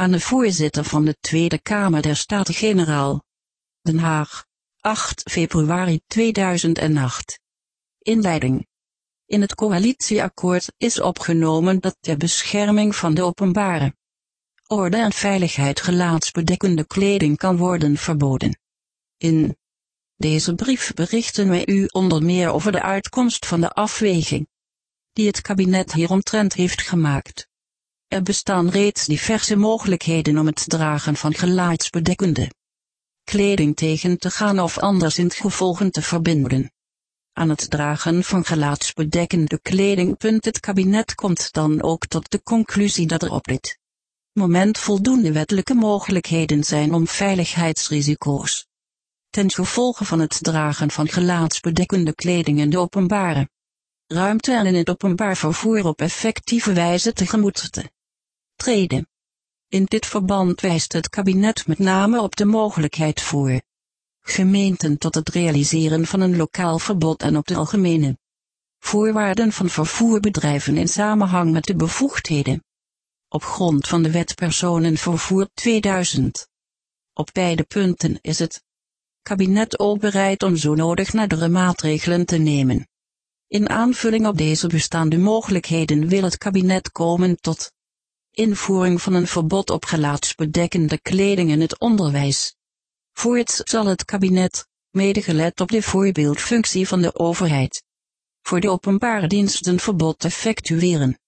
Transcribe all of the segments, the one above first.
aan de voorzitter van de Tweede Kamer der Staten-Generaal. Den Haag, 8 februari 2008. Inleiding. In het coalitieakkoord is opgenomen dat ter bescherming van de openbare orde en veiligheid gelaatsbedekkende kleding kan worden verboden. In deze brief berichten wij u onder meer over de uitkomst van de afweging die het kabinet hieromtrent heeft gemaakt. Er bestaan reeds diverse mogelijkheden om het dragen van gelaatsbedekkende kleding tegen te gaan of anders in gevolgen te verbinden. Aan het dragen van gelaatsbedekkende kleding. Het kabinet komt dan ook tot de conclusie dat er op dit moment voldoende wettelijke mogelijkheden zijn om veiligheidsrisico's ten gevolge van het dragen van gelaatsbedekkende kleding in de openbare ruimte en in het openbaar vervoer op effectieve wijze tegemoet te In dit verband wijst het kabinet met name op de mogelijkheid voor gemeenten tot het realiseren van een lokaal verbod en op de algemene voorwaarden van vervoerbedrijven in samenhang met de bevoegdheden. Op grond van de wet personenvervoer 2000. Op beide punten is het kabinet ook bereid om zo nodig nadere maatregelen te nemen. In aanvulling op deze bestaande mogelijkheden wil het kabinet komen tot invoering van een verbod op gelaatsbedekkende kleding in het onderwijs. Voorts zal het kabinet, medegelet op de voorbeeldfunctie van de overheid, voor de openbare diensten verbod effectueren.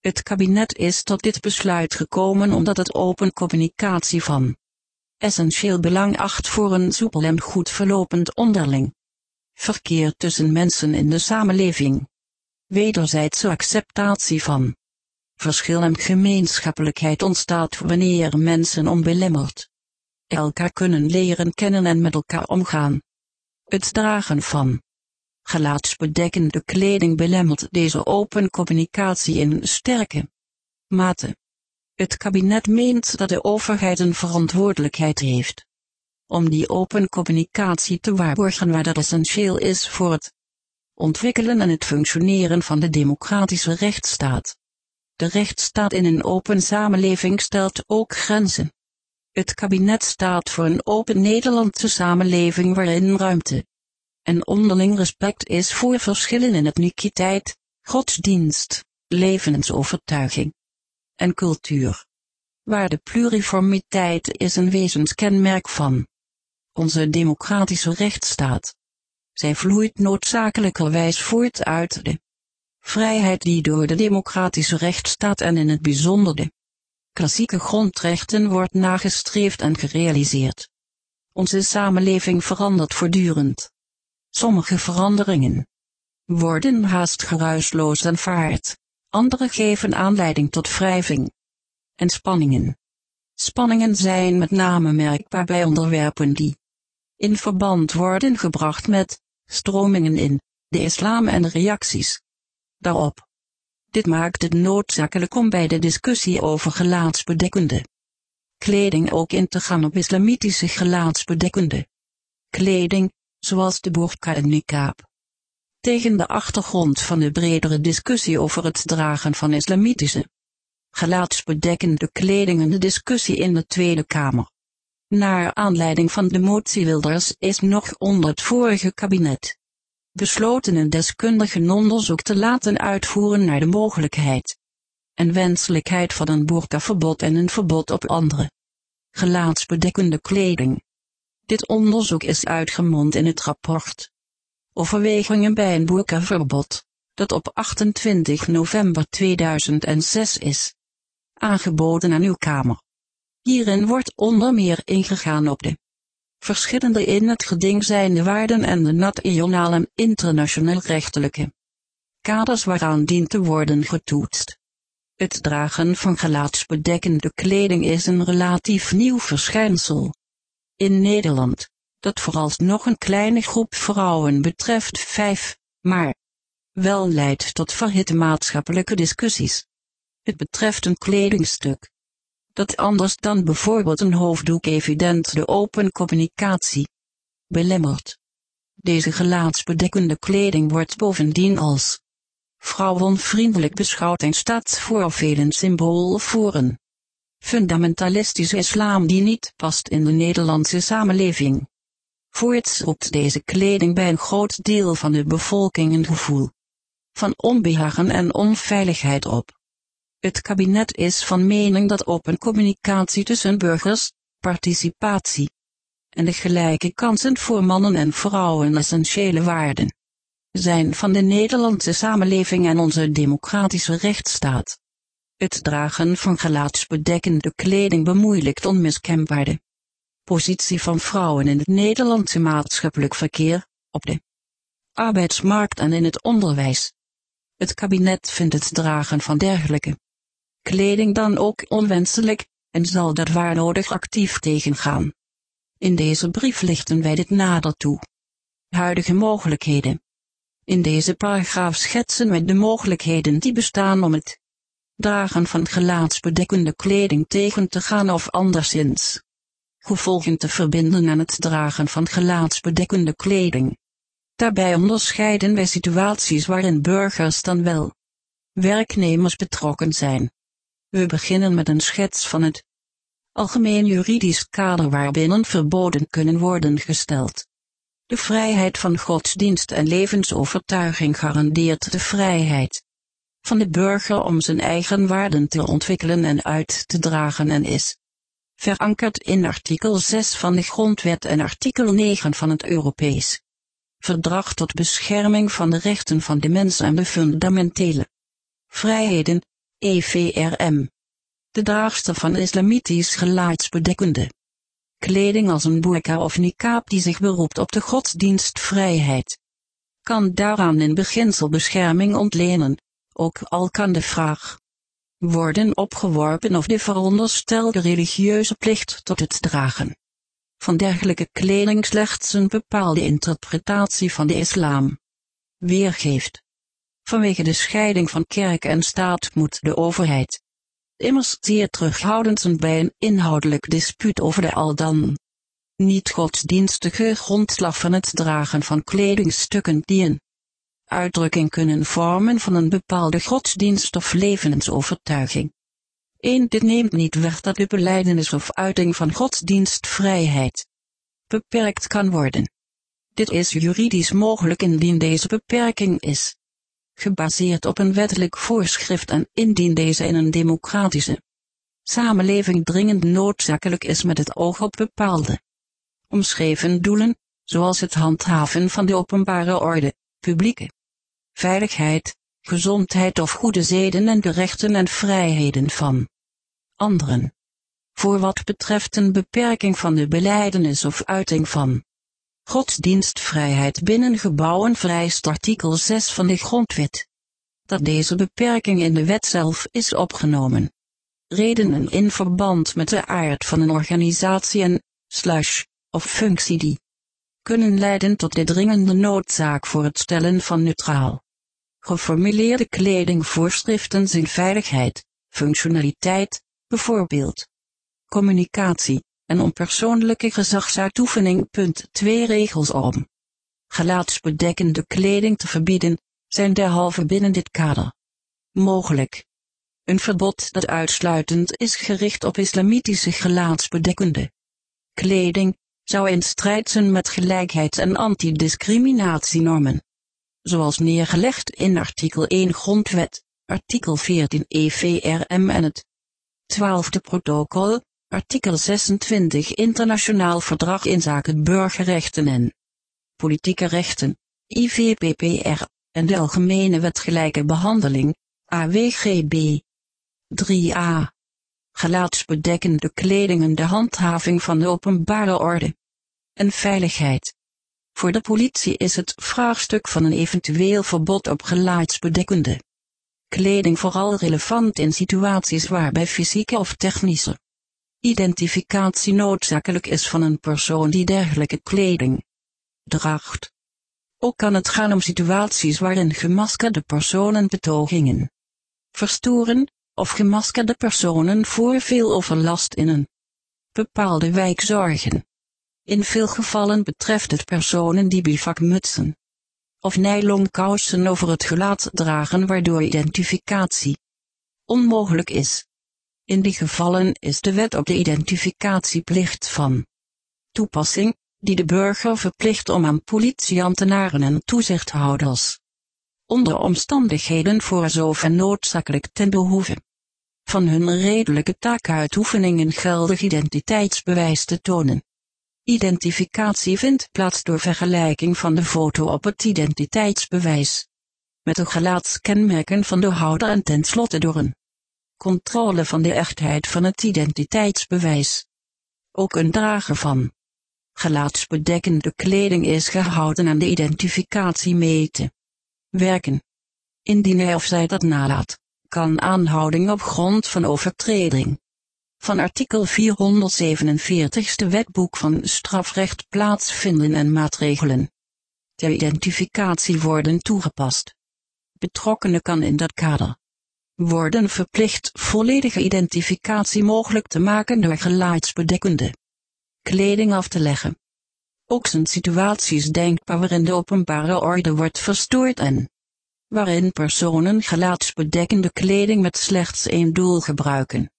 Het kabinet is tot dit besluit gekomen omdat het open communicatie van essentieel belang acht voor een soepel en goed verlopend onderling verkeer tussen mensen in de samenleving. Wederzijdse acceptatie van verschil en gemeenschappelijkheid ontstaat wanneer mensen onbelemmerd elkaar kunnen leren kennen en met elkaar omgaan. Het dragen van gelaatsbedekkende kleding belemmert deze open communicatie in sterke mate. Het kabinet meent dat de overheid een verantwoordelijkheid heeft om die open communicatie te waarborgen waar dat essentieel is voor het ontwikkelen en het functioneren van de democratische rechtsstaat. De rechtsstaat in een open samenleving stelt ook grenzen. Het kabinet staat voor een open Nederlandse samenleving waarin ruimte en onderling respect is voor verschillen in etniciteit, godsdienst, levensovertuiging en cultuur. Waar de pluriformiteit is een wezenskenmerk van onze democratische rechtsstaat. Zij vloeit noodzakelijkerwijs voort uit de vrijheid die door de democratische rechtsstaat en in het bijzonder de klassieke grondrechten wordt nagestreefd en gerealiseerd. Onze samenleving verandert voortdurend. Sommige veranderingen worden haast geruisloos aanvaard, andere geven aanleiding tot wrijving en spanningen. Spanningen zijn met name merkbaar bij onderwerpen die in verband worden gebracht met stromingen in de islam en reacties daarop. Dit maakt het noodzakelijk om bij de discussie over gelaatsbedekkende kleding ook in te gaan op islamitische gelaatsbedekkende kleding, zoals de burqa en niqab. Tegen de achtergrond van de bredere discussie over het dragen van islamitische gelaatsbedekkende kleding en de discussie in de Tweede Kamer naar aanleiding van de motie Wilders is nog onder het vorige kabinet besloten een deskundigen onderzoek te laten uitvoeren naar de mogelijkheid en wenselijkheid van een boerkaverbod en een verbod op andere gelaatsbedekkende kleding. Dit onderzoek is uitgemond in het rapport Overwegingen bij een boerkaverbod, dat op 28 november 2006 is aangeboden aan uw Kamer. Hierin wordt onder meer ingegaan op de verschillende in het geding zijnde waarden en de nationale en internationaal rechtelijke kaders waaraan dient te worden getoetst. Het dragen van gelaatsbedekkende kleding is een relatief nieuw verschijnsel. In Nederland, dat vooralsnog een kleine groep vrouwen betreft vijf, maar wel leidt tot verhitte maatschappelijke discussies. Het betreft een kledingstuk dat anders dan bijvoorbeeld een hoofddoek evident de open communicatie belemmert. Deze gelaatsbedekkende kleding wordt bovendien als vrouwenvriendelijk beschouwd en staat voor velen symbool voor een fundamentalistische islam die niet past in de Nederlandse samenleving. Voorts roept deze kleding bij een groot deel van de bevolking een gevoel van onbehagen en onveiligheid op. Het kabinet is van mening dat open communicatie tussen burgers, participatie en de gelijke kansen voor mannen en vrouwen essentiële waarden zijn van de Nederlandse samenleving en onze democratische rechtsstaat. Het dragen van gelaatsbedekkende kleding bemoeilijkt onmiskenbaar de positie van vrouwen in het Nederlandse maatschappelijk verkeer, op de arbeidsmarkt en in het onderwijs. Het kabinet vindt het dragen van dergelijke kleding dan ook onwenselijk, en zal dat waar nodig actief tegengaan. In deze brief lichten wij dit nader toe. Huidige mogelijkheden. In deze paragraaf schetsen wij de mogelijkheden die bestaan om het dragen van gelaatsbedekkende kleding tegen te gaan of anderszins gevolgen te verbinden aan het dragen van gelaatsbedekkende kleding. Daarbij onderscheiden wij situaties waarin burgers dan wel werknemers betrokken zijn. We beginnen met een schets van het algemeen juridisch kader waarbinnen verboden kunnen worden gesteld. De vrijheid van godsdienst en levensovertuiging garandeert de vrijheid van de burger om zijn eigen waarden te ontwikkelen en uit te dragen en is verankerd in artikel 6 van de Grondwet en artikel 9 van het Europees Verdrag tot bescherming van de rechten van de mens en de fundamentele vrijheden, EVRM. De draagster van islamitisch gelaatsbedekkende kleding als een burka of niqab die zich beroept op de godsdienstvrijheid, kan daaraan in beginsel bescherming ontlenen, ook al kan de vraag worden opgeworpen of de veronderstelde religieuze plicht tot het dragen van dergelijke kleding slechts een bepaalde interpretatie van de islam weergeeft. Vanwege de scheiding van kerk en staat moet de overheid immers zeer terughoudend zijn bij een inhoudelijk dispuut over de al dan niet godsdienstige grondslag van het dragen van kledingstukken die een uitdrukking kunnen vormen van een bepaalde godsdienst of levensovertuiging. 1. Dit neemt niet weg dat de beleidenis of uiting van godsdienstvrijheid beperkt kan worden. Dit is juridisch mogelijk indien deze beperking is gebaseerd op een wettelijk voorschrift en indien deze in een democratische samenleving dringend noodzakelijk is met het oog op bepaalde omschreven doelen, zoals het handhaven van de openbare orde, publieke veiligheid, gezondheid of goede zeden en de rechten en vrijheden van anderen. Voor wat betreft een beperking van de beleidenis of uiting van godsdienstvrijheid binnen gebouwen vereist artikel 6 van de Grondwet. Dat deze beperking in de wet zelf is opgenomen. Redenen in verband met de aard van een organisatie en, slash, of functie die kunnen leiden tot de dringende noodzaak voor het stellen van neutraal geformuleerde kledingvoorschriften zijn veiligheid, functionaliteit, bijvoorbeeld communicatie, en onpersoonlijke gezagsuitoefening. Punt 2 regels om gelaatsbedekkende kleding te verbieden, zijn derhalve binnen dit kader mogelijk. Een verbod dat uitsluitend is gericht op islamitische gelaatsbedekkende kleding, zou in strijd zijn met gelijkheids- en antidiscriminatienormen zoals neergelegd in artikel 1 Grondwet, artikel 14 EVRM en het 12e protocol, artikel 26 Internationaal Verdrag in zaken burgerrechten en politieke rechten, IVPPR, en de Algemene Wet Gelijke Behandeling, AWGB. 3a. Gelaatsbedekkende kleding en de handhaving van de openbare orde en veiligheid. Voor de politie is het vraagstuk van een eventueel verbod op gelaatsbedekkende kleding vooral relevant in situaties waarbij fysieke of technische identificatie noodzakelijk is van een persoon die dergelijke kleding draagt. Ook kan het gaan om situaties waarin gemaskerde personen betogingen verstoren, of gemaskerde personen voor veel overlast in een bepaalde wijk zorgen. In veel gevallen betreft het personen die bivakmutsen of nylon kousen over het gelaat dragen waardoor identificatie onmogelijk is. In die gevallen is de wet op de identificatieplicht van toepassing, die de burger verplicht om aan politieambtenaren en toezichthouders onder omstandigheden voor zover noodzakelijk ten behoeve van hun redelijke taakuitoefening een geldig identiteitsbewijs te tonen. Identificatie vindt plaats door vergelijking van de foto op het identiteitsbewijs met de gelaatskenmerken van de houder en tenslotte door een controle van de echtheid van het identiteitsbewijs. Ook een drager van gelaatsbedekkende kleding is gehouden aan de identificatie meten. Werken. Indien hij of zij dat nalaat, kan aanhouding op grond van overtreding van artikel 447ste wetboek van strafrecht plaatsvinden en maatregelen ter identificatie worden toegepast. Betrokkenen kan in dat kader worden verplicht volledige identificatie mogelijk te maken door gelaatsbedekkende kleding af te leggen. Ook zijn situaties denkbaar waarin de openbare orde wordt verstoord en waarin personen gelaatsbedekkende kleding met slechts één doel gebruiken,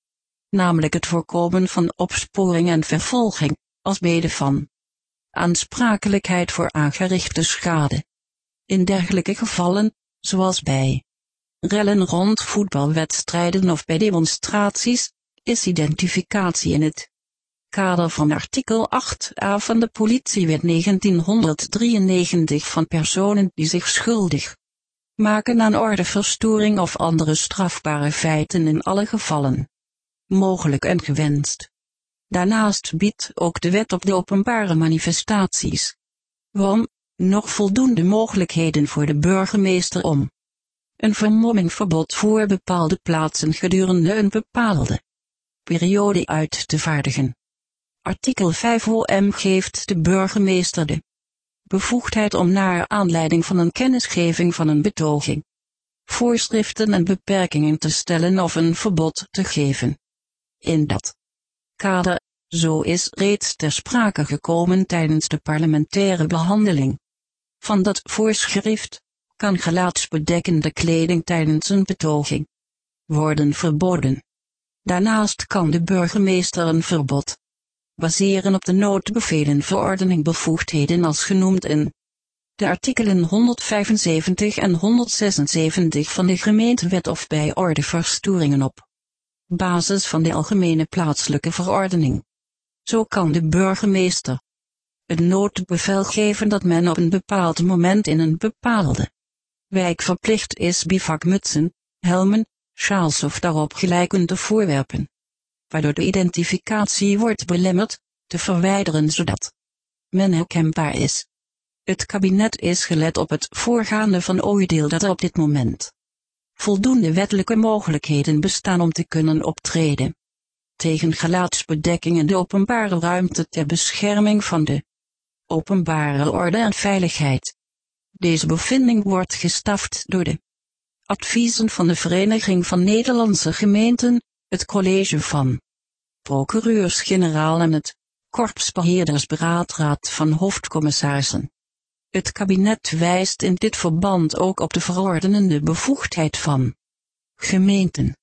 namelijk het voorkomen van opsporing en vervolging, als mede van aansprakelijkheid voor aangerichte schade. In dergelijke gevallen, zoals bij rellen rond voetbalwedstrijden of bij demonstraties, is identificatie in het kader van artikel 8a van de politiewet 1993 van personen die zich schuldig maken aan ordeverstoring of andere strafbare feiten in alle gevallen mogelijk en gewenst. Daarnaast biedt ook de wet op de openbare manifestaties WOM nog voldoende mogelijkheden voor de burgemeester om een vermommingverbod voor bepaalde plaatsen gedurende een bepaalde periode uit te vaardigen. Artikel 5 OM geeft de burgemeester de bevoegdheid om naar aanleiding van een kennisgeving van een betoging voorschriften en beperkingen te stellen of een verbod te geven. In dat kader, zo is reeds ter sprake gekomen tijdens de parlementaire behandeling van dat voorschrift, kan gelaatsbedekkende kleding tijdens een betoging worden verboden. Daarnaast kan de burgemeester een verbod baseren op de noodbevelen verordening bevoegdheden als genoemd in de artikelen 175 en 176 van de gemeentewet of bij ordeverstoringen op basis van de algemene plaatselijke verordening. Zo kan de burgemeester het noodbevel geven dat men op een bepaald moment in een bepaalde wijk verplicht is bivakmutsen, helmen, sjaals of daarop gelijkende voorwerpen, waardoor de identificatie wordt belemmerd, te verwijderen zodat men herkenbaar is. Het kabinet is gelet op het voorgaande van oordeel dat er op dit moment voldoende wettelijke mogelijkheden bestaan om te kunnen optreden tegen gelaatsbedekking in de openbare ruimte ter bescherming van de openbare orde en veiligheid. Deze bevinding wordt gestaft door de adviezen van de Vereniging van Nederlandse Gemeenten, het College van Procureurs-Generaal en het Korpsbeheerdersberaadraad van Hoofdcommissarissen. Het kabinet wijst in dit verband ook op de verordenende bevoegdheid van gemeenten.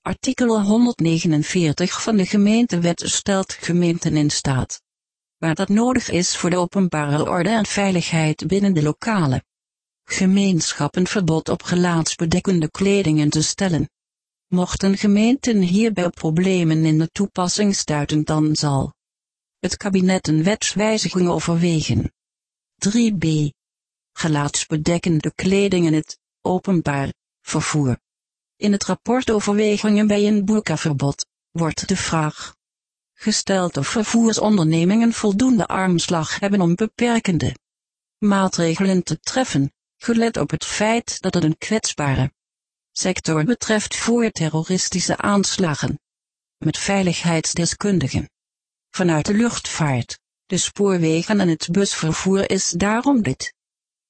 Artikel 149 van de gemeentewet stelt gemeenten in staat, waar dat nodig is voor de openbare orde en veiligheid binnen de lokale gemeenschap een verbod op gelaatsbedekkende kledingen te stellen. Mochten gemeenten hierbij problemen in de toepassing stuiten dan zal het kabinet een wetswijziging overwegen. 3b. Gelaatsbedekkende kleding in het openbaar vervoer. In het rapport overwegingen bij een boerkaverbod wordt de vraag gesteld of vervoersondernemingen voldoende armslag hebben om beperkende maatregelen te treffen, gelet op het feit dat het een kwetsbare sector betreft voor terroristische aanslagen. Met veiligheidsdeskundigen vanuit de luchtvaart, de spoorwegen en het busvervoer is daarom dit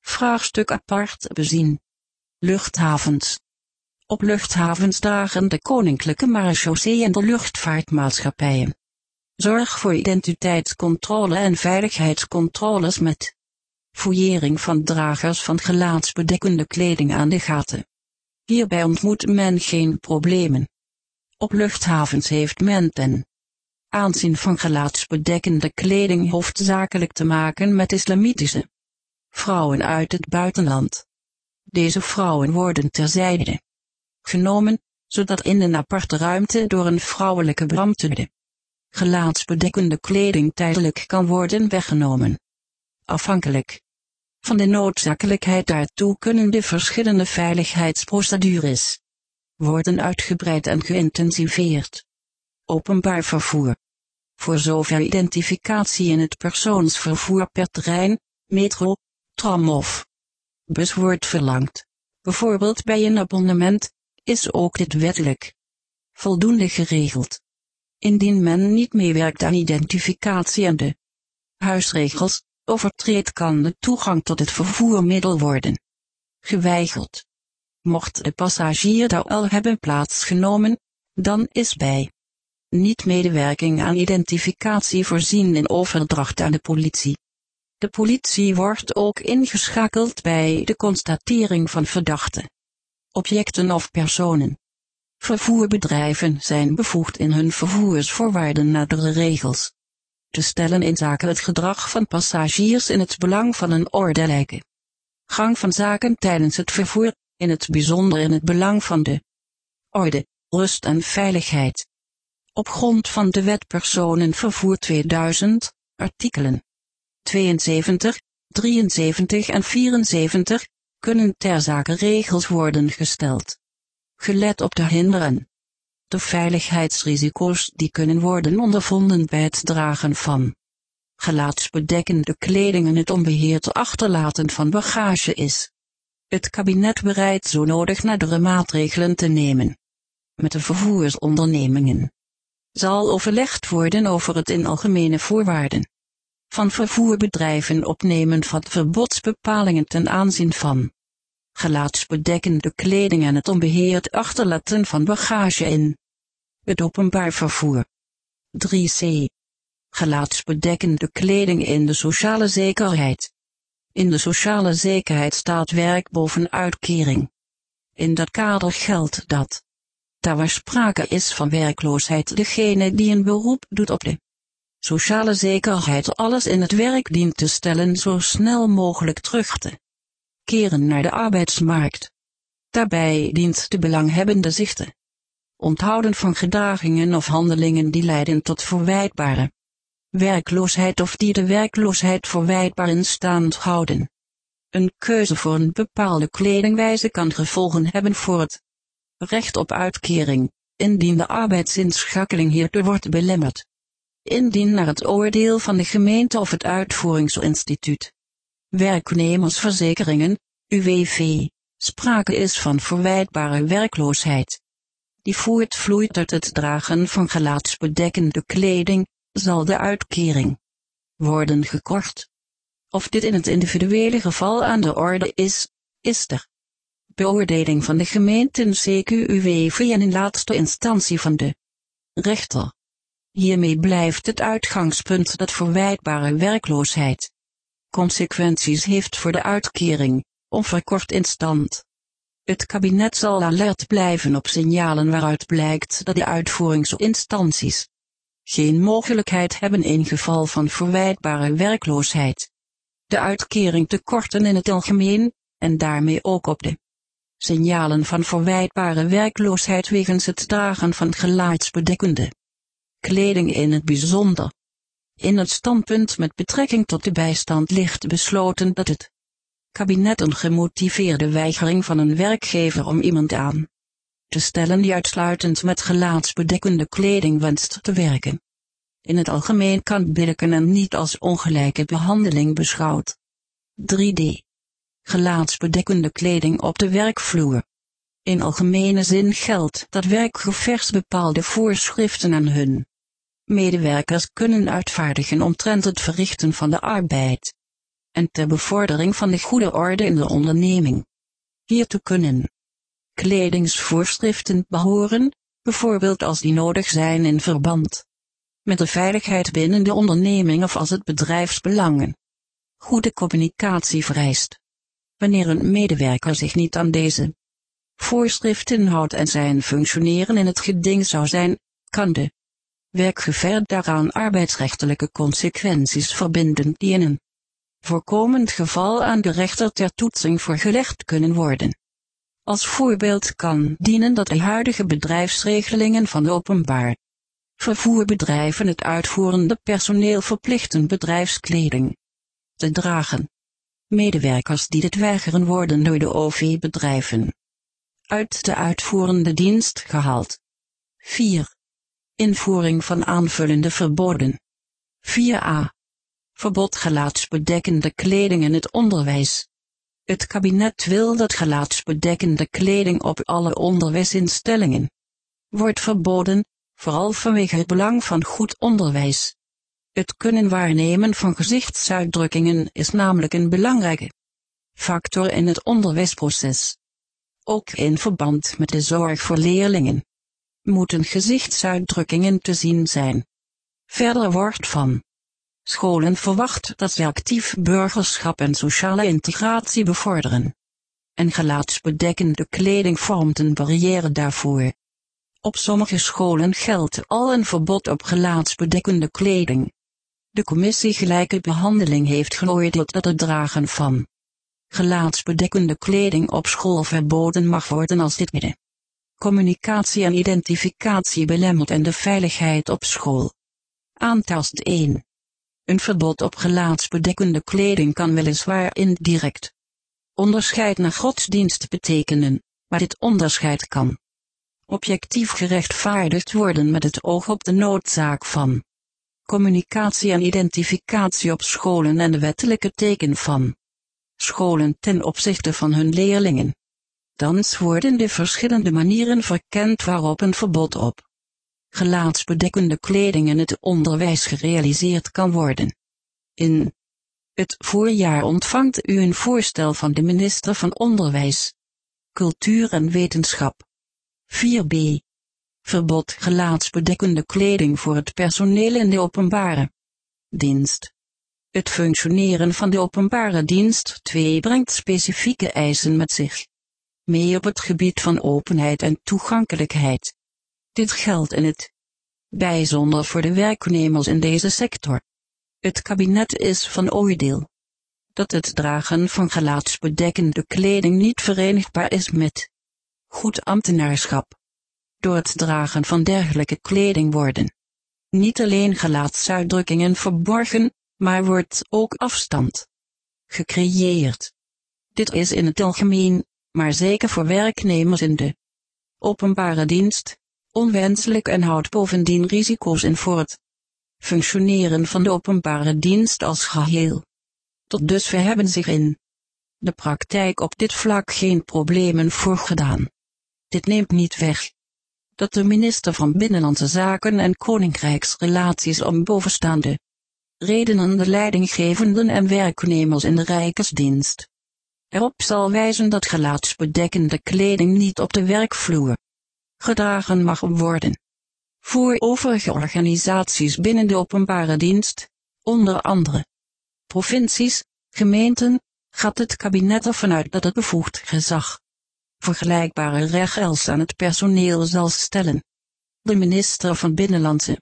vraagstuk apart bezien. Luchthavens. Op luchthavens dragen de Koninklijke Marechaussee en de luchtvaartmaatschappijen zorg voor identiteitscontrole en veiligheidscontroles met fouillering van dragers van gelaatsbedekkende kleding aan de gaten. Hierbij ontmoet men geen problemen. Op luchthavens heeft men ten aanzien van gelaatsbedekkende kleding hoofdzakelijk te maken met islamitische vrouwen uit het buitenland. Deze vrouwen worden terzijde genomen, zodat in een aparte ruimte door een vrouwelijke brandweer gelaatsbedekkende kleding tijdelijk kan worden weggenomen. Afhankelijk van de noodzakelijkheid daartoe kunnen de verschillende veiligheidsprocedures worden uitgebreid en geïntensiveerd. Openbaar vervoer. Voor zover identificatie in het persoonsvervoer per trein, metro, tram of bus wordt verlangd, bijvoorbeeld bij een abonnement, is ook dit wettelijk voldoende geregeld. Indien men niet meewerkt aan identificatie en de huisregels, overtreedt kan de toegang tot het vervoermiddel worden geweigerd. Mocht de passagier daar al hebben plaatsgenomen, dan is bij niet-medewerking aan identificatie voorzien in overdracht aan de politie. De politie wordt ook ingeschakeld bij de constatering van verdachte objecten of personen. Vervoerbedrijven zijn bevoegd in hun vervoersvoorwaarden nadere regels te stellen in zaken het gedrag van passagiers in het belang van een ordelijke gang van zaken tijdens het vervoer, in het bijzonder in het belang van de orde, rust en veiligheid. Op grond van de Wet Personenvervoer 2000, artikelen 72, 73 en 74, kunnen ter zake regels worden gesteld. Gelet op de hinderen. De veiligheidsrisico's die kunnen worden ondervonden bij het dragen van gelaatsbedekkende kleding en het onbeheerd achterlaten van bagage is. Het kabinet bereid zo nodig nadere maatregelen te nemen. Met de vervoersondernemingen zal overlegd worden over het in algemene voorwaarden van vervoerbedrijven opnemen van verbodsbepalingen ten aanzien van gelaatsbedekkende kleding en het onbeheerd achterlaten van bagage in het openbaar vervoer. 3c. Gelaatsbedekkende kleding in de sociale zekerheid. In de sociale zekerheid staat werk boven uitkering. In dat kader geldt dat, daar waar sprake is van werkloosheid, degene die een beroep doet op de sociale zekerheid alles in het werk dient te stellen zo snel mogelijk terug te naar de arbeidsmarkt. Daarbij dient de belanghebbende zich te onthouden van gedragingen of handelingen die leiden tot verwijtbare werkloosheid of die de werkloosheid verwijtbaar in stand houden. Een keuze voor een bepaalde kledingwijze kan gevolgen hebben voor het recht op uitkering, indien de arbeidsinschakeling hierdoor wordt belemmerd. Indien naar het oordeel van de gemeente of het uitvoeringsinstituut werknemersverzekeringen, UWV, sprake is van verwijtbare werkloosheid. Die voortvloeit uit het dragen van gelaatsbedekkende kleding, zal de uitkering worden gekort. Of dit in het individuele geval aan de orde is, is de beoordeling van de gemeenten CQUWV en in laatste instantie van de rechter. Hiermee blijft het uitgangspunt dat verwijtbare werkloosheid consequenties heeft voor de uitkering, onverkort in stand. Het kabinet zal alert blijven op signalen waaruit blijkt dat de uitvoeringsinstanties geen mogelijkheid hebben in geval van verwijtbare werkloosheid. De uitkering te korten in het algemeen, en daarmee ook op de signalen van verwijtbare werkloosheid wegens het dragen van gelaatsbedekkende kleding in het bijzonder. In het standpunt met betrekking tot de bijstand ligt besloten dat het kabinet een gemotiveerde weigering van een werkgever om iemand aan te stellen die uitsluitend met gelaatsbedekkende kleding wenst te werken. In het algemeen kan en niet als ongelijke behandeling beschouwd. 3D. Gelaatsbedekkende kleding op de werkvloer. In algemene zin geldt dat werkgevers bepaalde voorschriften aan hun medewerkers kunnen uitvaardigen omtrent het verrichten van de arbeid. En ter bevordering van de goede orde in de onderneming. Hiertoe kunnen kledingsvoorschriften behoren, bijvoorbeeld als die nodig zijn in verband met de veiligheid binnen de onderneming of als het bedrijfsbelangen. Goede communicatie vereist. Wanneer een medewerker zich niet aan deze voorschriftinhoud en zijn functioneren in het geding zou zijn, kan de werkgever daaraan arbeidsrechtelijke consequenties verbinden die in een voorkomend geval aan de rechter ter toetsing voorgelegd kunnen worden. Als voorbeeld kan dienen dat de huidige bedrijfsregelingen van openbaar vervoerbedrijven het uitvoerende personeel verplichten bedrijfskleding te dragen. Medewerkers die dit weigeren worden door de OV-bedrijven uit de uitvoerende dienst gehaald. 4. Invoering van aanvullende verboden. 4a. Verbod gelaatsbedekkende kleding in het onderwijs. Het kabinet wil dat gelaatsbedekkende kleding op alle onderwijsinstellingen wordt verboden, vooral vanwege het belang van goed onderwijs. Het kunnen waarnemen van gezichtsuitdrukkingen is namelijk een belangrijke factor in het onderwijsproces. Ook in verband met de zorg voor leerlingen moeten gezichtsuitdrukkingen te zien zijn. Verder wordt van scholen verwacht dat ze actief burgerschap en sociale integratie bevorderen. En gelaatsbedekkende kleding vormt een barrière daarvoor. Op sommige scholen geldt al een verbod op gelaatsbedekkende kleding. De commissie Gelijke Behandeling heeft geoordeeld dat het dragen van gelaatsbedekkende kleding op school verboden mag worden als dit midden communicatie en identificatie belemmert en de veiligheid op school. Aantast 1. Een verbod op gelaatsbedekkende kleding kan weliswaar indirect onderscheid naar godsdienst betekenen, maar dit onderscheid kan objectief gerechtvaardigd worden met het oog op de noodzaak van communicatie en identificatie op scholen en de wettelijke teken van scholen ten opzichte van hun leerlingen. Thans worden de verschillende manieren verkend waarop een verbod op gelaatsbedekkende kleding in het onderwijs gerealiseerd kan worden. In het voorjaar ontvangt u een voorstel van de minister van Onderwijs, Cultuur en Wetenschap. 4b. Verbod gelaatsbedekkende kleding voor het personeel in de openbare dienst. Het functioneren van de openbare dienst 2 brengt specifieke eisen met zich. Mee op het gebied van openheid en toegankelijkheid. Dit geldt in het bijzonder voor de werknemers in deze sector. Het kabinet is van oordeel dat het dragen van gelaatsbedekkende kleding niet verenigbaar is met goed ambtenaarschap. Door het dragen van dergelijke kleding worden niet alleen gelaatsuitdrukkingen verborgen, maar wordt ook afstand gecreëerd. Dit is in het algemeen, maar zeker voor werknemers in de openbare dienst, onwenselijk en houdt bovendien risico's in voor het functioneren van de openbare dienst als geheel. Tot dusver hebben zich in de praktijk op dit vlak geen problemen voorgedaan. Dit neemt niet weg dat de minister van Binnenlandse Zaken en Koninkrijksrelaties om bovenstaande redenen de leidinggevenden en werknemers in de Rijksdienst erop zal wijzen dat gelaatsbedekkende kleding niet op de werkvloer gedragen mag worden. Voor overige organisaties binnen de openbare dienst, onder andere provincies, gemeenten, gaat het kabinet ervan uit dat het bevoegd gezag vergelijkbare regels aan het personeel zal stellen. De minister van Binnenlandse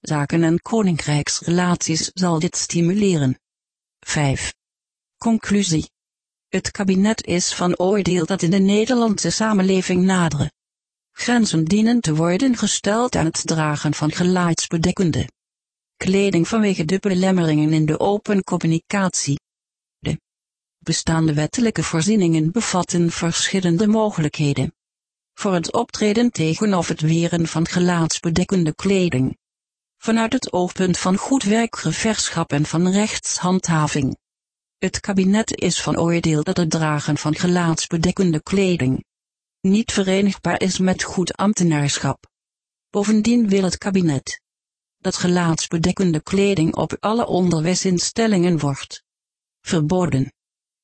Zaken en Koninkrijksrelaties zal dit stimuleren. 5. Conclusie. Het kabinet is van oordeel dat in de Nederlandse samenleving nadere grenzen dienen te worden gesteld aan het dragen van gelaatsbedekkende kleding vanwege de belemmeringen in de open communicatie. De bestaande wettelijke voorzieningen bevatten verschillende mogelijkheden voor het optreden tegen of het weren van gelaatsbedekkende kleding. Vanuit het oogpunt van goed werkgeverschap en van rechtshandhaving. Het kabinet is van oordeel dat het dragen van gelaatsbedekkende kleding niet verenigbaar is met goed ambtenaarschap. Bovendien wil het kabinet dat gelaatsbedekkende kleding op alle onderwijsinstellingen wordt verboden.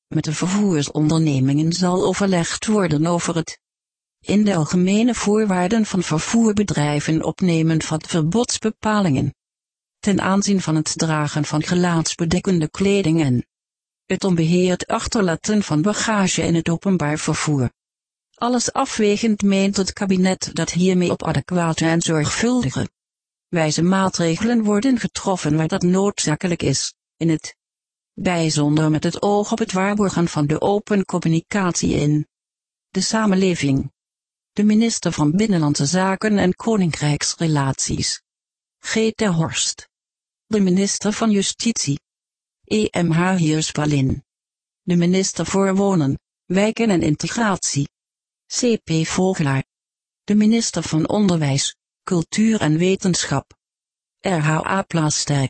Met de vervoersondernemingen zal overlegd worden over het in de algemene voorwaarden van vervoerbedrijven opnemen van verbodsbepalingen ten aanzien van het dragen van gelaatsbedekkende kleding en het onbeheerd achterlaten van bagage in het openbaar vervoer. Alles afwegend meent het kabinet dat hiermee op adequate en zorgvuldige wijze maatregelen worden getroffen waar dat noodzakelijk is, in het bijzonder met het oog op het waarborgen van de open communicatie in de samenleving. De minister van Binnenlandse Zaken en Koninkrijksrelaties. G. Horst. De minister van Justitie. E.M.H. Heerspalin. De minister voor Wonen, Wijken en Integratie. C.P. Vogelaar. De minister van Onderwijs, Cultuur en Wetenschap. R.H.A. Plasterk.